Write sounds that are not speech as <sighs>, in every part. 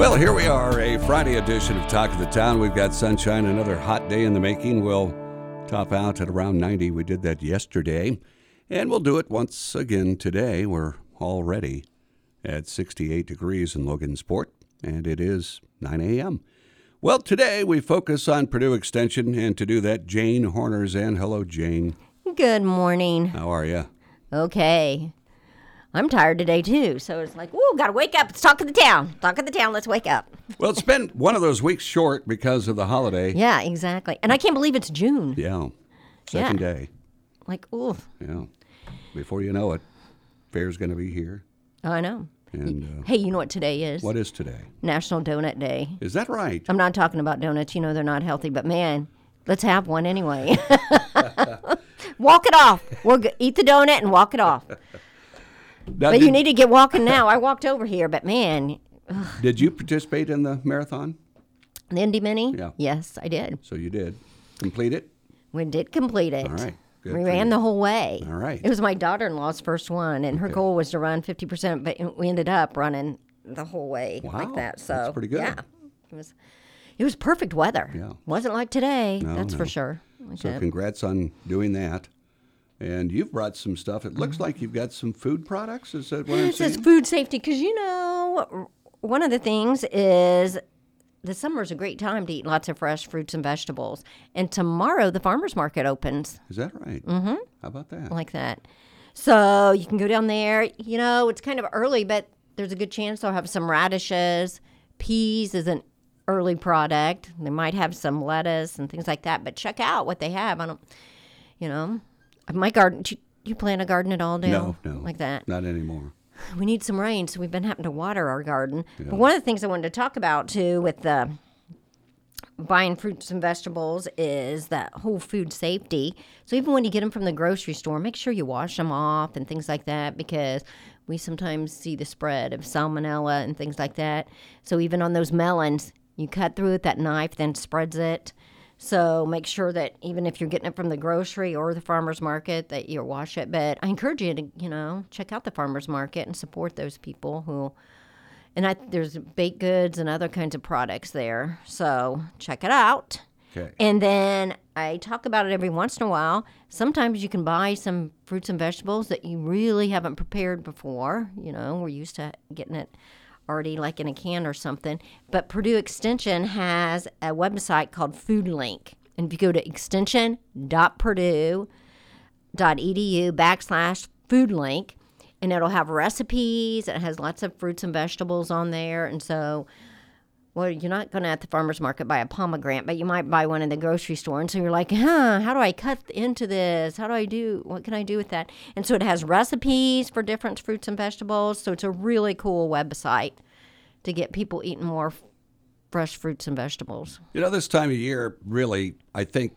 Well, here we are, a Friday edition of Talk of the Town. We've got sunshine, another hot day in the making. We'll top out at around 90. We did that yesterday, and we'll do it once again today. We're already at 68 degrees in Logansport, and it is 9 a.m. Well, today we focus on Purdue Extension, and to do that, Jane Horner's in. Hello, Jane. Good morning. How are you? Okay. I'm tired today too, so it's like, whoa, gotta wake up. Let's talk of the town. Talk of the town. Let's wake up. Well, it's been one of those weeks short because of the holiday. Yeah, exactly. And I can't believe it's June. Yeah. Second Yeah. day. Like, ooh, Yeah. Before you know it, fair's going to be here. I know. And uh, Hey, you know what today is? what is today? National Donut Day. Is that right? I'm not talking about donuts. You know they're not healthy, but man, let's have one anyway. <laughs> <laughs> walk it off. We'll g- eat the donut and walk it off. <laughs> Now, But did, you need to get walking now. I walked over here, but man, did you participate in the marathon? the Indy Mini. Yeah. Yes, I did. So you did complete it. We did complete it. All right. Good we ran you. the whole way. All right. It was my daughter-in-law's first one, and her goal was to run 50%, but we ended up running the whole way Wow, like that. So that's pretty good. Yeah, it was. It was perfect weather. Yeah. wasn't like today. No, that's no. for sure. Like So that. congrats on doing that. And you've brought some stuff. It Mm-hmm. looks like you've got some food products. Is that what I'm It says saying? food safety because you know one of the things is the summer is a great time to eat lots of fresh fruits and vegetables. And tomorrow the farmers market opens. Is that right? Mm-hmm. How about that? like that. So you can go down there. You know, it's kind of early, but there's a good chance they'll have some radishes. Peas is an early product. They might have some lettuce and things like that. But check out what they have. I don't, you know, my garden. Do you, you plant a garden at all, Dale? no, no. Like that. Not anymore. We need some rain, so we've been having to water our garden. But one of the things I wanted to talk about too with the buying fruits and vegetables is that whole food safety. So even when you get them from the grocery store, make sure you wash them off and things like that because we sometimes see the spread of salmonella and things like that. So even on those melons, you cut through it, that knife then spreads it. So make sure that even if you're getting it from the grocery or the farmer's market, that you wash it. But I encourage you to, you know, check out the farmer's market and support those people who and I, there's baked goods and other kinds of products there. So check it out. Okay. And then I talk about it every once in a while. Sometimes you can buy some fruits and vegetables that you really haven't prepared before. You know, we're used to getting it already like in a can or something. But Purdue Extension has a website called FoodLink. And if you go to extension.purdue.edu backslash food link and it'll have recipes it has lots of fruits and vegetables on there and so well you're not going to at the farmers market buy a pomegranate but you might buy one in the grocery store and so you're like huh how do i cut into this how do i do what can i do with that and so it has recipes for different fruits and vegetables so it's a really cool website to get people eating more fresh fruits and vegetables You know, this time of year, really, I think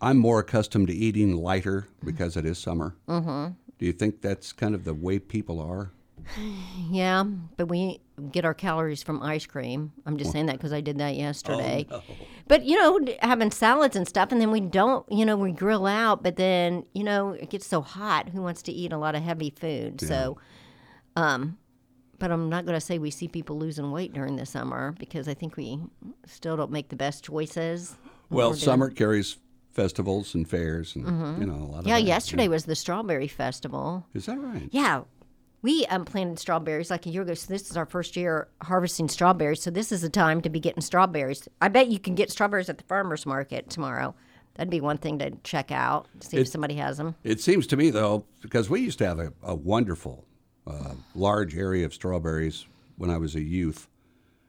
I'm more accustomed to eating lighter because it is summer. Mm-hmm. Do you think that's kind of the way people are? <sighs> Yeah, but we get our calories from ice cream. I'm just saying that because I did that yesterday. But you know, having salads and stuff, and then we don't, you know, we grill out, but then you know it gets so hot. Who wants to eat a lot of heavy food? So, um, but I'm not going to say we see people losing weight during the summer because I think we still don't make the best choices. Well, we're doing- summer carries festivals and fairs and, you know, a lot of Yeah, yesterday was the strawberry festival. Is that right? Yeah. We um, planted strawberries like a year ago. So this is our first year harvesting strawberries. So this is the time to be getting strawberries. I bet you can get strawberries at the farmer's market tomorrow. That'd be one thing to check out, see if somebody has them. It seems to me, though, because we used to have a, a wonderful, uh, large area of strawberries when I was a youth.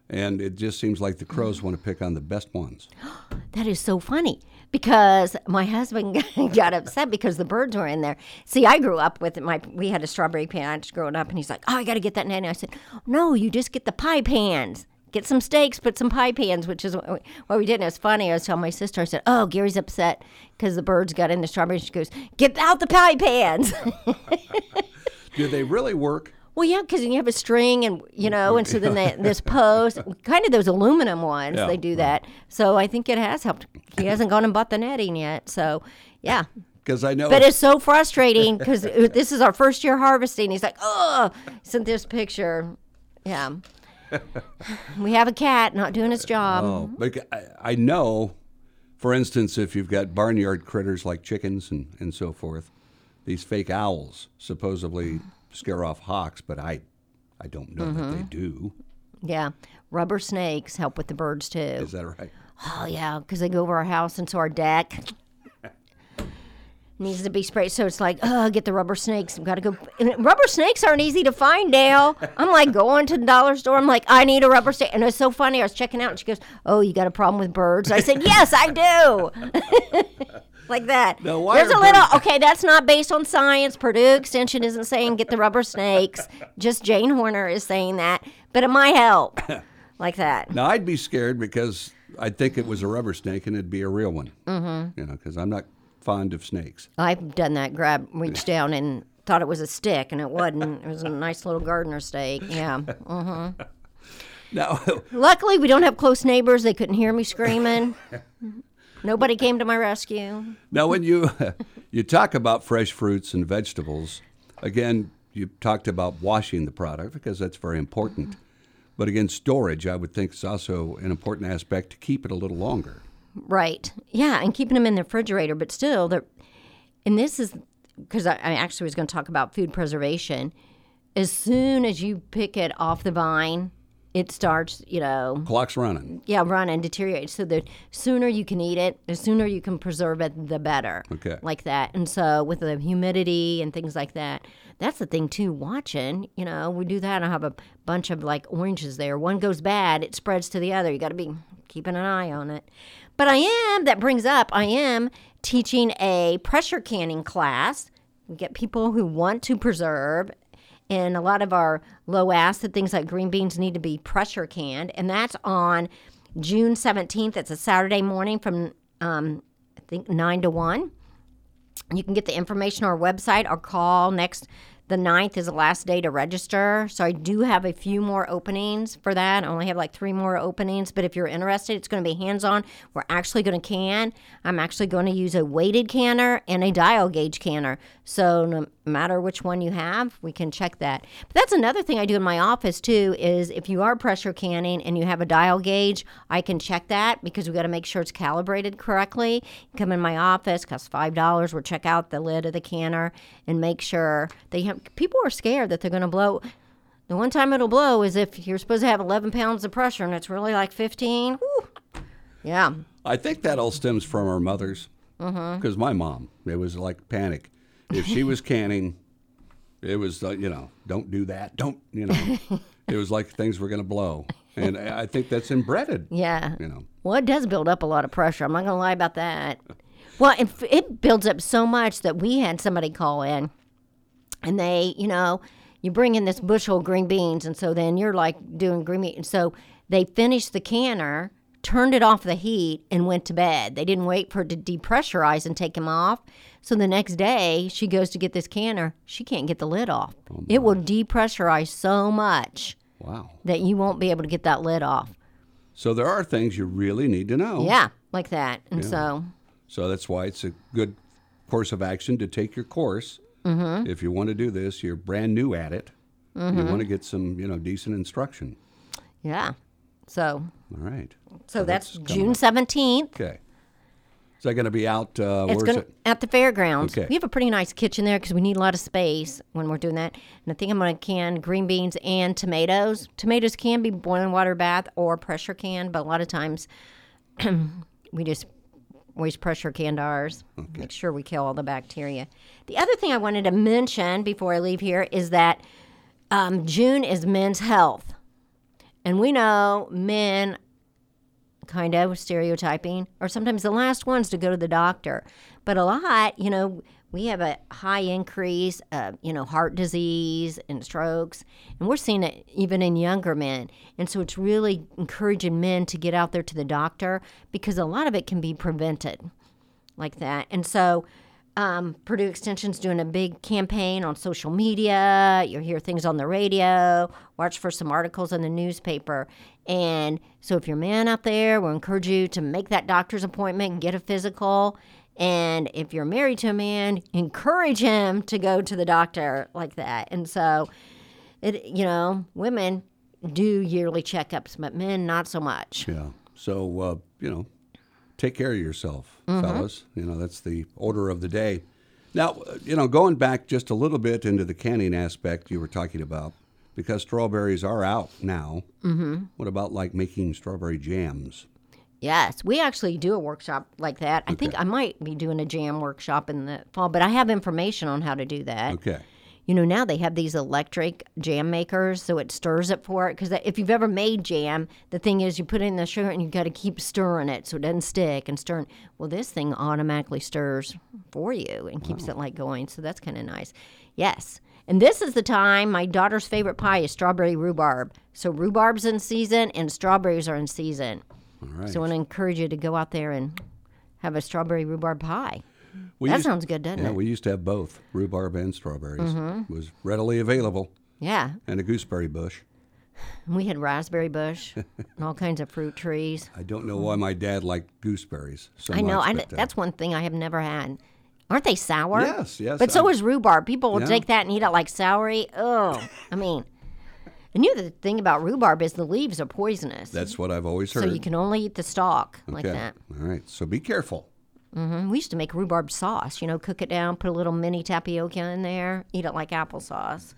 And it just seems like the crows want to pick on the best ones. <gasps> That is so funny. Because my husband <laughs> got upset because the birds were in there. See, I grew up with my we had a strawberry patch growing up, and he's like, "Oh, I got to get that net." And I said, "No, you just get the pie pans." Get some stakes, put some pie pans, which is what we did. And it was funny. I was telling my sister, I said, "Oh, Gary's upset because the birds got in the strawberries." She goes, "Get out the pie pans." <laughs> Do they really work? Well, yeah, because you have a string, and you mm, know, mm, and so then they, this post, <laughs> kind of those aluminum ones, Yeah, they do that. So I think it has helped. He hasn't gone and bought the netting yet, so yeah. <laughs> Because I know. But it's so frustrating because this is our first year harvesting. He's like, oh, sent this picture. Yeah. <laughs> we have a cat not doing his job. Oh, mm-hmm. but I, I know, for instance, if you've got barnyard critters like chickens and, and so forth, these fake owls supposedly scare off hawks, but I, I don't know that Mm-hmm. they do. Yeah. Rubber snakes help with the birds too. Is that right? Oh yeah, because they go over our house and so our deck needs to be sprayed. So it's like, oh, get the rubber snakes. I've got to go. And rubber snakes aren't easy to find, Dale. I'm like going to the dollar store. I'm like, I need a rubber snake, and it's so funny. I was checking out, and she goes, "Oh, you got a problem with birds?" I said, "Yes, I do." <laughs> like that. Now, why There's a little. birds- Okay, that's not based on science. Purdue Extension isn't saying get the rubber snakes. Just Jane Horner is saying that, but it might help. <laughs> Like that. Now I'd be scared because I'd think it was a rubber snake and it'd be a real one. Mm-hmm. You know, because I'm not fond of snakes. I've done that. Grab, reached down, and thought it was a stick, and it wasn't. It was a nice little gardener stake. Yeah. Mm-hmm. <laughs> Now, <laughs> Luckily, we don't have close neighbors. They couldn't hear me screaming. <laughs> Nobody came to my rescue. now when you you talk about fresh fruits and vegetables, again, you talked about washing the product because that's very important. But again, storage, I would think, is also an important aspect to keep it a little longer. Right. Yeah, and keeping them in the refrigerator, but still, they're. And this is because I, I actually was going to talk about food preservation. As soon as you pick it off the vine, it starts, you know, Clock's running. yeah, running, deteriorates. So the sooner you can eat it, the sooner you can preserve it, the better. Okay. Like that. And so with the humidity and things like that, that's the thing too. Watching, you know, we do that. I have a bunch of like oranges there. One goes bad, it spreads to the other. You got to be keeping an eye on it. But I am. That brings up. I am teaching a pressure canning class. We get people who want to preserve and a lot of our low acid things like green beans need to be pressure canned and that's on june 17th it's a saturday morning from um, i think 9 to 1 you can get the information on our website or call next the 9th is the last day to register. So i do have a few more openings for that. I only have like three more openings. But if you're interested it's going to be hands-on. We're actually going to can. I'm actually going to use a weighted canner and a dial gauge canner so no matter which one you have we can check that but that's another thing i do in my office too is if you are pressure canning and you have a dial gauge i can check that because we got to make sure it's calibrated correctly you come in my office costs five dollars we'll check out the lid of the canner and make sure they have people are scared that they're going to blow the one time it'll blow is if you're supposed to have 11 pounds of pressure and it's really like 15 Whew. yeah I think that all stems from our mothers. Mm-hmm. Because my mom, it was like panic. If she was canning, it was, uh, you know, don't do that. Don't, you know. it was like things were going to blow. And I think that's inbred. yeah You know. Well, it does build up a lot of pressure. I'm not going to lie about that. Well, it, it builds up so much that we had somebody call in and they, you know, you bring in this bushel of green beans, and so then you're like doing green beans. And so they finished the canner, turned it off the heat, and went to bed. They didn't wait for it to depressurize and take him off. So the next day, she goes to get this canner. She can't get the lid off. it will depressurize so much Wow. that you won't be able to get that lid off. So there are things you really need to know. Yeah, like that. And so So that's why it's a good course of action to take your course. Mm-hmm. If you want to do this, you're brand new at it. Mm-hmm. You want to get some, you know, decent instruction. Yeah. So All right. so that's, that's June seventeenth. Okay. Is that going to be out? Uh, It's going it? at the fairgrounds. Okay. We have a pretty nice kitchen there because we need a lot of space when we're doing that. And I think I'm going to can green beans and tomatoes. Tomatoes can be boiling water bath or pressure canned, but a lot of times <clears throat> we just always pressure canned ours. Make sure we kill all the bacteria. The other thing I wanted to mention before I leave here is that um, June is Men's Health, and we know men kind of stereotyping, or sometimes the last ones to go to the doctor. But a lot, you know, we have a high increase of, you know, heart disease and strokes, and we're seeing it even in younger men. And so it's really encouraging men to get out there to the doctor because a lot of it can be prevented like that. And so um, Purdue Extension's doing a big campaign on social media. You'll hear things on the radio. Watch for some articles in the newspaper. And so, if you're a man out there, we'll encourage you to make that doctor's appointment and get a physical. And if you're married to a man, encourage him to go to the doctor like that. And so, it you know, women do yearly checkups, but men not so much. Yeah. So, uh, you know, take care of yourself, fellas. You know, that's the order of the day. Now, you know, going back just a little bit into the canning aspect you were talking about, because strawberries are out now. Mm-hmm. What about like making strawberry jams? Yes, we actually do a workshop like that. I think I might be doing a jam workshop in the fall, but I have information on how to do that. Okay. You know, now they have these electric jam makers, so it stirs it for it. Because if you've ever made jam, the thing is you put in the sugar and you've got to keep stirring it so it doesn't stick and stirring. Well, this thing automatically stirs for you and keeps it like going. So that's kind of nice. Yes. And this is the time my daughter's favorite pie is strawberry rhubarb. So rhubarb's in season and strawberries are in season. All right. So I want to encourage you to go out there and have a strawberry rhubarb pie. We that used- sounds good, doesn't Yeah, it? we used to have both rhubarb and strawberries. It was readily available, yeah. and a gooseberry bush. <sighs> We had raspberry bush and all kinds of fruit trees. I don't know why my dad liked gooseberries so I know. much. I, but, uh, that's one thing I have never had. Aren't they sour? Yes, yes, But so I- is rhubarb. People will Yeah. take that and eat it like celery. Oh, I mean, and you know the thing about rhubarb is the leaves are poisonous. that's what I've always heard. so you can only eat the stalk like that. All right. So be careful. Hmm We used to make rhubarb sauce. You know, cook it down, put a little mini tapioca in there, eat it like applesauce.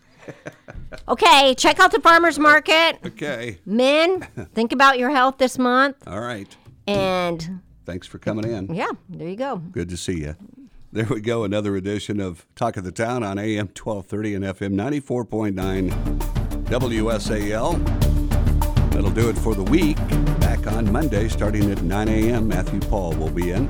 <laughs> okay, check out the farmers market. Okay. Men, <laughs> think about your health this month. All right. And Thanks for coming in. yeah, there you go. Good to see you. There we go. Another edition of Talk of the Town on AM 1230 and FM 94.9 WSAL. That'll do it for the week. Back on Monday, starting at 9 a.m. Matthew Paul will be in.